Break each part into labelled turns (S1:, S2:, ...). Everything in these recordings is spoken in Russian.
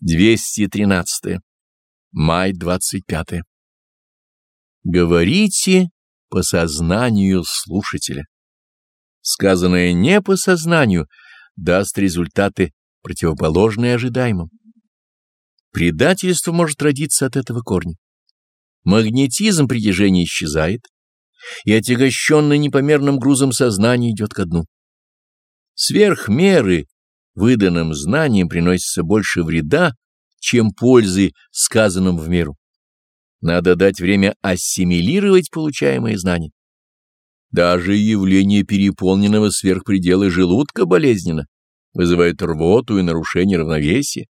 S1: 213. Май 25. Говорите по сознанию слушателя. Сказанное не по сознанию даст результаты, противоположные ожидаемым. Предательство может родиться от этого корня. Магнетизм притяжения исчезает, и отягощенный непомерным грузом сознания идет ко дну. Сверх меры выданным знанием приносится больше вреда, чем пользы, сказанным в меру. Надо дать время ассимилировать получаемые знания. Даже явление переполненного сверхпредела желудка болезненно, вызывает рвоту и нарушение равновесия.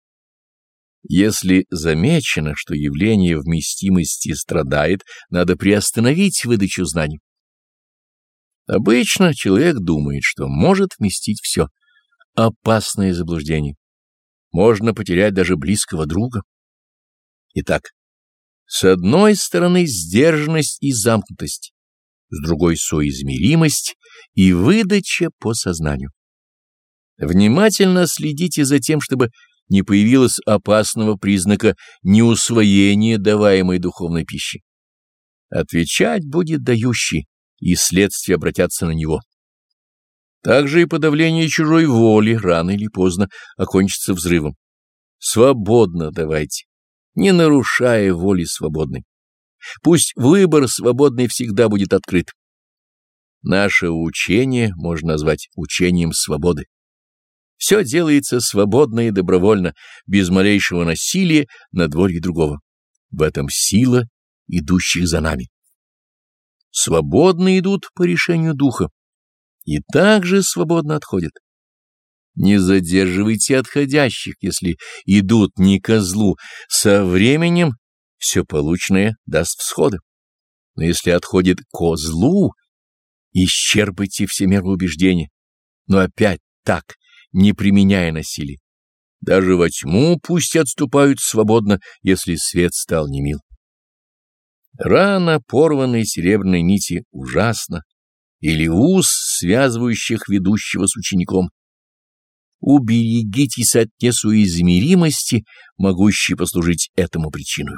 S1: Если замечено, что явление вместимости страдает, надо приостановить выдачу знаний. Обычно человек думает, что может вместить все — опасное заблуждение. Можно потерять даже близкого друга. Итак, с одной стороны сдержанность и замкнутость, с другой соизмеримость и выдача по сознанию. Внимательно следите за тем, чтобы не появилось опасного признака неусвоения даваемой духовной пищи. Отвечать будет дающий, и следствия обратятся на него. Также и подавление чужой воли рано или поздно окончится взрывом. Свободно давайте, не нарушая воли свободной. Пусть выбор свободный всегда будет открыт. Наше учение можно назвать учением свободы. Все делается свободно и добровольно, без малейшего насилия над волей другого. В этом сила идущих за нами. Свободно идут по решению духа и также свободно отходят. Не задерживайте отходящих, если идут не козлу, со временем все полученное даст всходы. Но если отходит козлу, исчерпайте все меры убеждения, но опять так, не применяя насилие. Даже во тьму пусть отступают свободно, если свет стал немил. Рана порванной серебряной нити ужасно, или уз, связывающих ведущего с учеником. Уберегитесь от несуизмеримости, могущей послужить этому причиной.